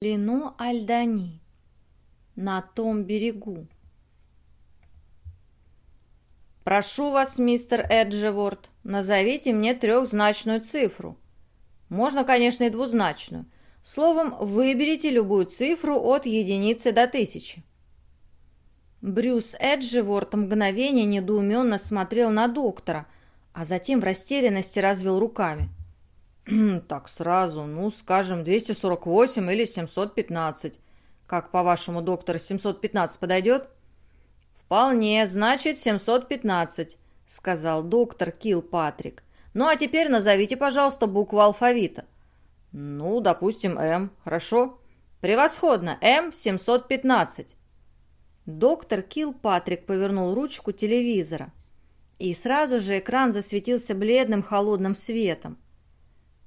Лино Альдани. На том берегу. «Прошу вас, мистер Эджеворд, назовите мне трехзначную цифру. Можно, конечно, и двузначную. Словом, выберите любую цифру от единицы до тысячи». Брюс Эджеворд мгновение недоуменно смотрел на доктора, а затем в растерянности развел руками. Так сразу, ну, скажем, 248 или 715. Как, по-вашему, доктор, 715 подойдет? Вполне, значит, 715, сказал доктор Килл Патрик. Ну, а теперь назовите, пожалуйста, букву алфавита. Ну, допустим, М, хорошо? Превосходно, М715. Доктор Килл Патрик повернул ручку телевизора. И сразу же экран засветился бледным холодным светом.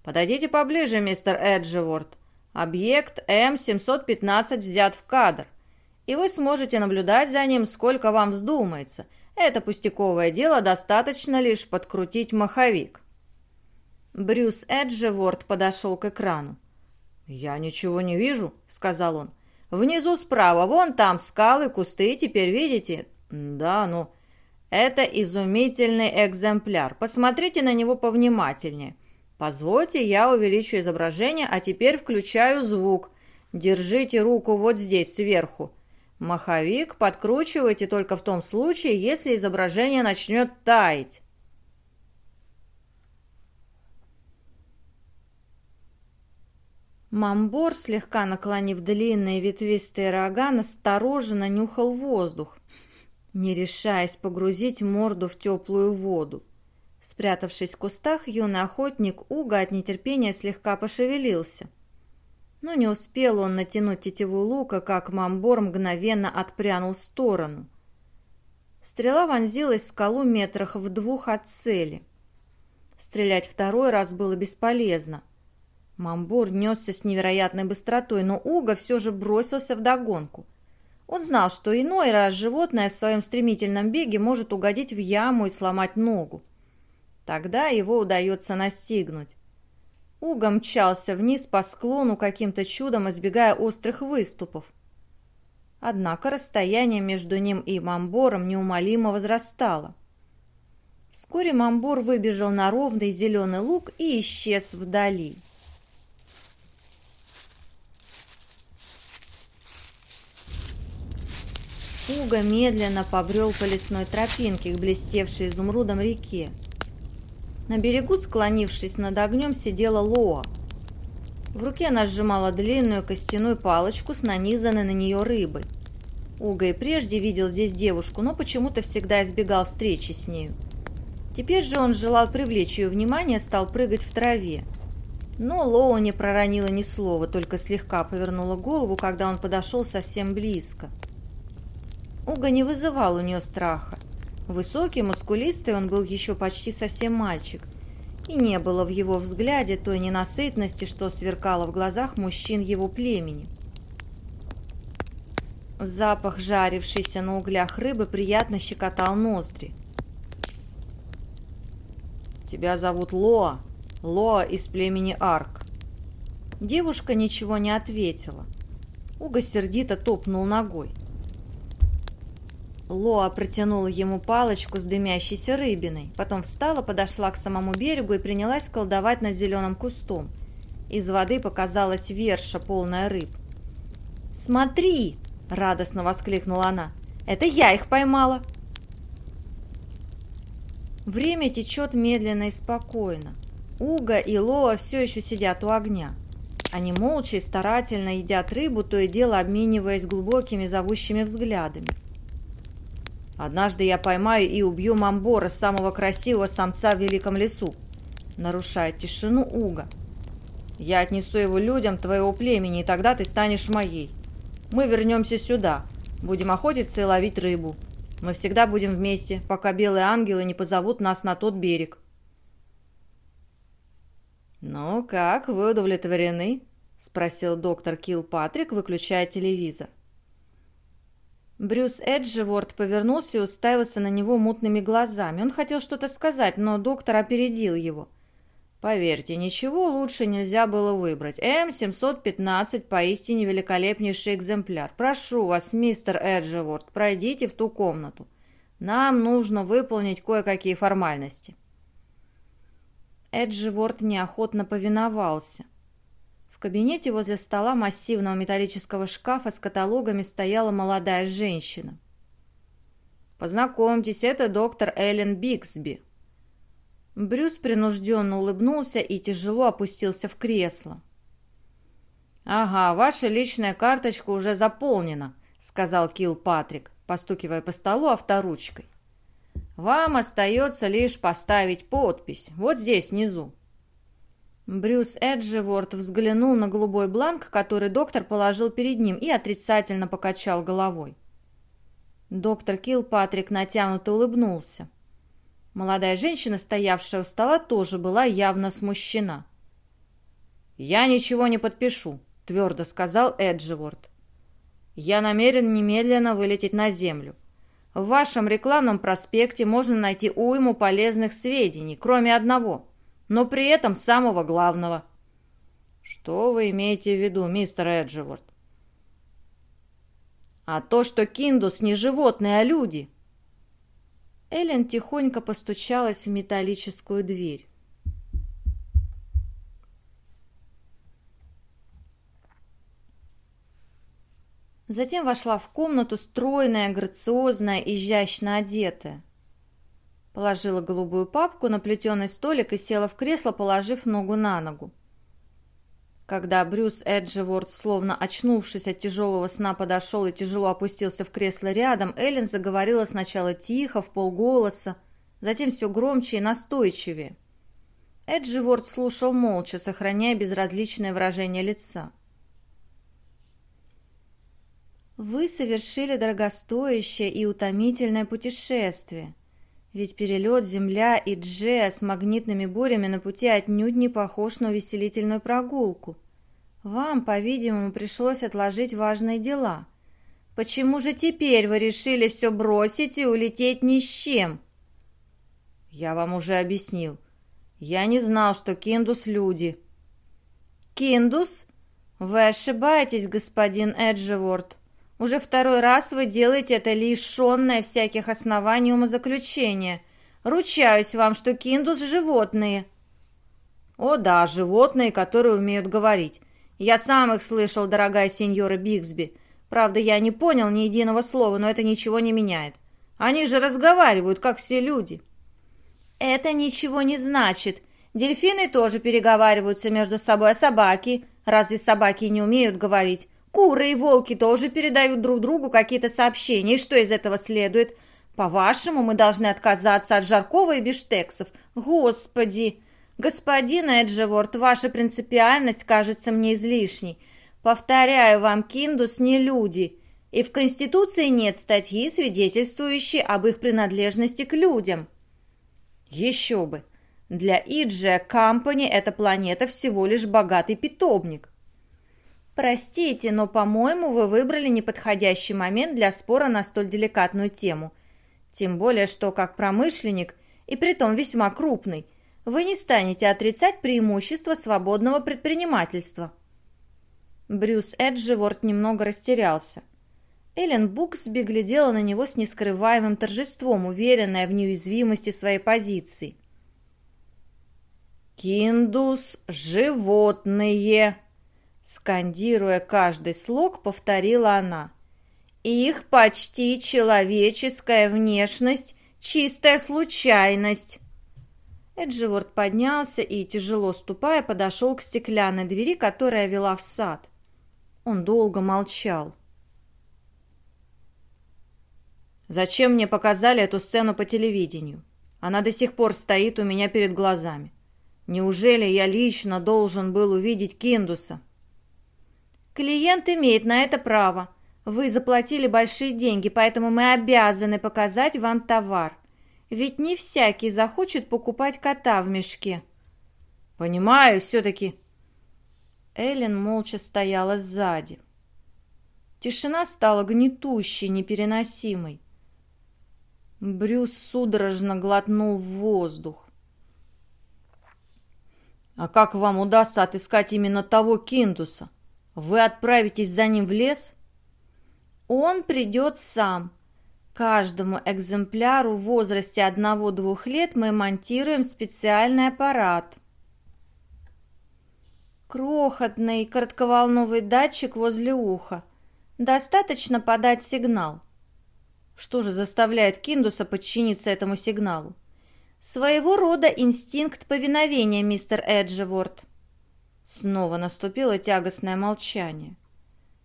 «Подойдите поближе, мистер Эджеворд. Объект М715 взят в кадр, и вы сможете наблюдать за ним, сколько вам вздумается. Это пустяковое дело, достаточно лишь подкрутить маховик». Брюс Эджеворд подошел к экрану. «Я ничего не вижу», — сказал он. «Внизу справа, вон там скалы, кусты, теперь видите?» «Да, ну...» «Это изумительный экземпляр. Посмотрите на него повнимательнее. Позвольте, я увеличу изображение, а теперь включаю звук. Держите руку вот здесь, сверху. Маховик подкручивайте только в том случае, если изображение начнет таять. Мамбор, слегка наклонив длинные ветвистые рога, настороженно нюхал воздух, не решаясь погрузить морду в теплую воду. Спрятавшись в кустах, юный охотник Уга от нетерпения слегка пошевелился. Но не успел он натянуть тетиву лука, как Мамбор мгновенно отпрянул в сторону. Стрела вонзилась в скалу метрах в двух от цели. Стрелять второй раз было бесполезно. Мамбур несся с невероятной быстротой, но Уга все же бросился в догонку. Он знал, что иной раз животное в своем стремительном беге может угодить в яму и сломать ногу. Тогда его удается настигнуть. Уга мчался вниз по склону, каким-то чудом избегая острых выступов. Однако расстояние между ним и Мамбором неумолимо возрастало. Вскоре Мамбор выбежал на ровный зеленый луг и исчез вдали. Уга медленно побрел по лесной тропинке к блестевшей изумрудом реке. На берегу, склонившись над огнем, сидела Лоа. В руке она сжимала длинную костяную палочку с нанизанной на нее рыбой. Уга и прежде видел здесь девушку, но почему-то всегда избегал встречи с нею. Теперь же он желал привлечь ее внимание, стал прыгать в траве. Но Лоу не проронила ни слова, только слегка повернула голову, когда он подошел совсем близко. Уга не вызывал у нее страха. Высокий, мускулистый, он был еще почти совсем мальчик. И не было в его взгляде той ненасытности, что сверкало в глазах мужчин его племени. Запах жарившейся на углях рыбы приятно щекотал ноздри. «Тебя зовут Лоа. Лоа из племени Арк». Девушка ничего не ответила. Уга сердито топнул ногой. Лоа протянула ему палочку с дымящейся рыбиной, потом встала, подошла к самому берегу и принялась колдовать над зеленым кустом. Из воды показалась верша, полная рыб. «Смотри!» – радостно воскликнула она. «Это я их поймала!» Время течет медленно и спокойно. Уга и Лоа все еще сидят у огня. Они молча и старательно едят рыбу, то и дело обмениваясь глубокими зовущими взглядами. Однажды я поймаю и убью Мамбора, самого красивого самца в великом лесу. Нарушает тишину Уга. Я отнесу его людям твоего племени, и тогда ты станешь моей. Мы вернемся сюда, будем охотиться и ловить рыбу. Мы всегда будем вместе, пока белые ангелы не позовут нас на тот берег. «Ну как, вы удовлетворены?» – спросил доктор Килпатрик, выключая телевизор. Брюс Эджеворд повернулся и уставился на него мутными глазами. Он хотел что-то сказать, но доктор опередил его. Поверьте, ничего лучше нельзя было выбрать. М715 поистине великолепнейший экземпляр. Прошу вас, мистер Эджеворд, пройдите в ту комнату. Нам нужно выполнить кое-какие формальности. Эджеворд неохотно повиновался. Кабинете возле стола массивного металлического шкафа с каталогами стояла молодая женщина. «Познакомьтесь, это доктор Эллен Биксби», Брюс принужденно улыбнулся и тяжело опустился в кресло. «Ага, ваша личная карточка уже заполнена», — сказал Килл Патрик, постукивая по столу авторучкой. «Вам остается лишь поставить подпись, вот здесь, внизу». Брюс Эджеворд взглянул на голубой бланк, который доктор положил перед ним, и отрицательно покачал головой. Доктор Килл Патрик натянуто улыбнулся. Молодая женщина, стоявшая у стола, тоже была явно смущена. «Я ничего не подпишу», — твердо сказал Эдживорд. «Я намерен немедленно вылететь на Землю. В вашем рекламном проспекте можно найти уйму полезных сведений, кроме одного, но при этом самого главного». «Что вы имеете в виду, мистер Эдживорд?» «А то, что Киндус не животные, а люди», Эллен тихонько постучалась в металлическую дверь. Затем вошла в комнату стройная, грациозная, изящно одетая. Положила голубую папку на плетеный столик и села в кресло, положив ногу на ногу. Когда Брюс Эджеворд, словно очнувшись от тяжелого сна, подошел и тяжело опустился в кресло рядом, Эллен заговорила сначала тихо, в полголоса, затем все громче и настойчивее. Эджеворд слушал молча, сохраняя безразличное выражение лица. «Вы совершили дорогостоящее и утомительное путешествие», ведь перелет Земля и Дже с магнитными бурями на пути отнюдь не похож на увеселительную прогулку. Вам, по-видимому, пришлось отложить важные дела. Почему же теперь вы решили все бросить и улететь ни с чем? Я вам уже объяснил. Я не знал, что Киндус люди. Киндус? Вы ошибаетесь, господин Эджеворд. Уже второй раз вы делаете это лишенное всяких оснований умозаключения. Ручаюсь вам, что киндус – животные». «О да, животные, которые умеют говорить. Я сам их слышал, дорогая сеньора Бигсби. Правда, я не понял ни единого слова, но это ничего не меняет. Они же разговаривают, как все люди». «Это ничего не значит. Дельфины тоже переговариваются между собой, а собаки? Разве собаки не умеют говорить? Куры и волки тоже передают друг другу какие-то сообщения. И что из этого следует? По-вашему, мы должны отказаться от жаркого и биштексов? Господи! Господин Эджеворд, ваша принципиальность кажется мне излишней. Повторяю вам, Киндус не люди. И в Конституции нет статьи, свидетельствующей об их принадлежности к людям. Еще бы! Для Иджия Кампани эта планета всего лишь богатый питомник. «Простите, но, по-моему, вы выбрали неподходящий момент для спора на столь деликатную тему. Тем более, что как промышленник, и притом весьма крупный, вы не станете отрицать преимущества свободного предпринимательства». Брюс Эдживорд немного растерялся. Эллен Буксби глядела на него с нескрываемым торжеством, уверенная в неуязвимости своей позиции. «Киндус – животные!» Скандируя каждый слог, повторила она. «Их почти человеческая внешность – чистая случайность!» Эдживорд поднялся и, тяжело ступая, подошел к стеклянной двери, которая вела в сад. Он долго молчал. «Зачем мне показали эту сцену по телевидению? Она до сих пор стоит у меня перед глазами. Неужели я лично должен был увидеть Киндуса?» Клиент имеет на это право. Вы заплатили большие деньги, поэтому мы обязаны показать вам товар. Ведь не всякий захочет покупать кота в мешке. Понимаю, все-таки. Эллен молча стояла сзади. Тишина стала гнетущей, непереносимой. Брюс судорожно глотнул воздух. А как вам удастся отыскать именно того Киндуса? Вы отправитесь за ним в лес? Он придет сам. Каждому экземпляру в возрасте одного-двух лет мы монтируем специальный аппарат. Крохотный коротковолновый датчик возле уха. Достаточно подать сигнал. Что же заставляет Киндуса подчиниться этому сигналу? Своего рода инстинкт повиновения, мистер Эджеворд. Снова наступило тягостное молчание.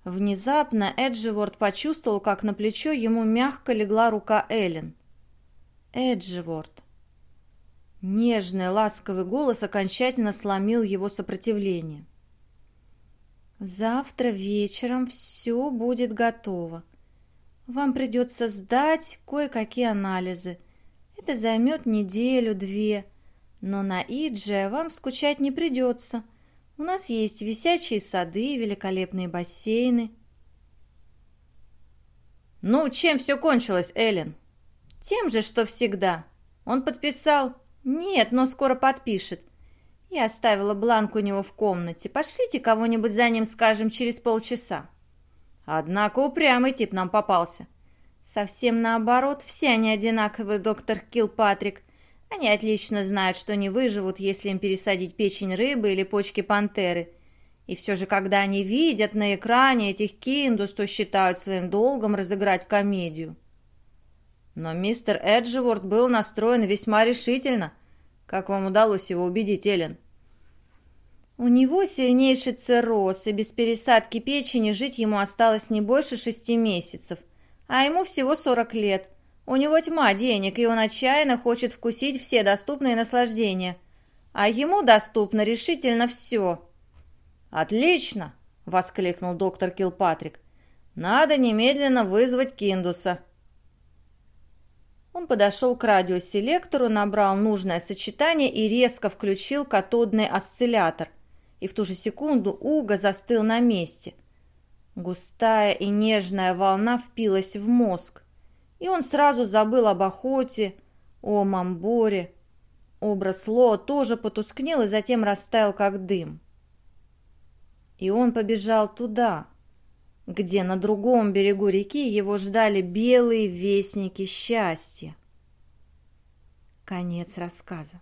Внезапно Эджеворд почувствовал, как на плечо ему мягко легла рука Эллен. Эджеворд. Нежный, ласковый голос окончательно сломил его сопротивление. «Завтра вечером все будет готово. Вам придется сдать кое-какие анализы. Это займет неделю-две, но на Идже вам скучать не придется. У нас есть висячие сады, великолепные бассейны». «Ну, чем все кончилось, Эллен?» «Тем же, что всегда. Он подписал...» «Нет, но скоро подпишет. Я оставила бланк у него в комнате. Пошлите кого-нибудь за ним, скажем, через полчаса». Однако упрямый тип нам попался. Совсем наоборот, все они одинаковые, доктор Килпатрик. Они отлично знают, что не выживут, если им пересадить печень рыбы или почки пантеры. И все же, когда они видят на экране этих киндус, то считают своим долгом разыграть комедию. Но мистер Эдживорд был настроен весьма решительно. Как вам удалось его убедить, Эллен? У него сильнейший цирроз, и без пересадки печени жить ему осталось не больше шести месяцев. А ему всего сорок лет. У него тьма денег, и он отчаянно хочет вкусить все доступные наслаждения. А ему доступно решительно все. «Отлично!» — воскликнул доктор Килпатрик. «Надо немедленно вызвать Киндуса». Он подошел к радиоселектору, набрал нужное сочетание и резко включил катодный осциллятор. И в ту же секунду Уга застыл на месте. Густая и нежная волна впилась в мозг. И он сразу забыл об охоте, о мамборе. Образ Ло тоже потускнел и затем растаял, как дым. И он побежал туда, где на другом берегу реки его ждали белые вестники счастья. Конец рассказа.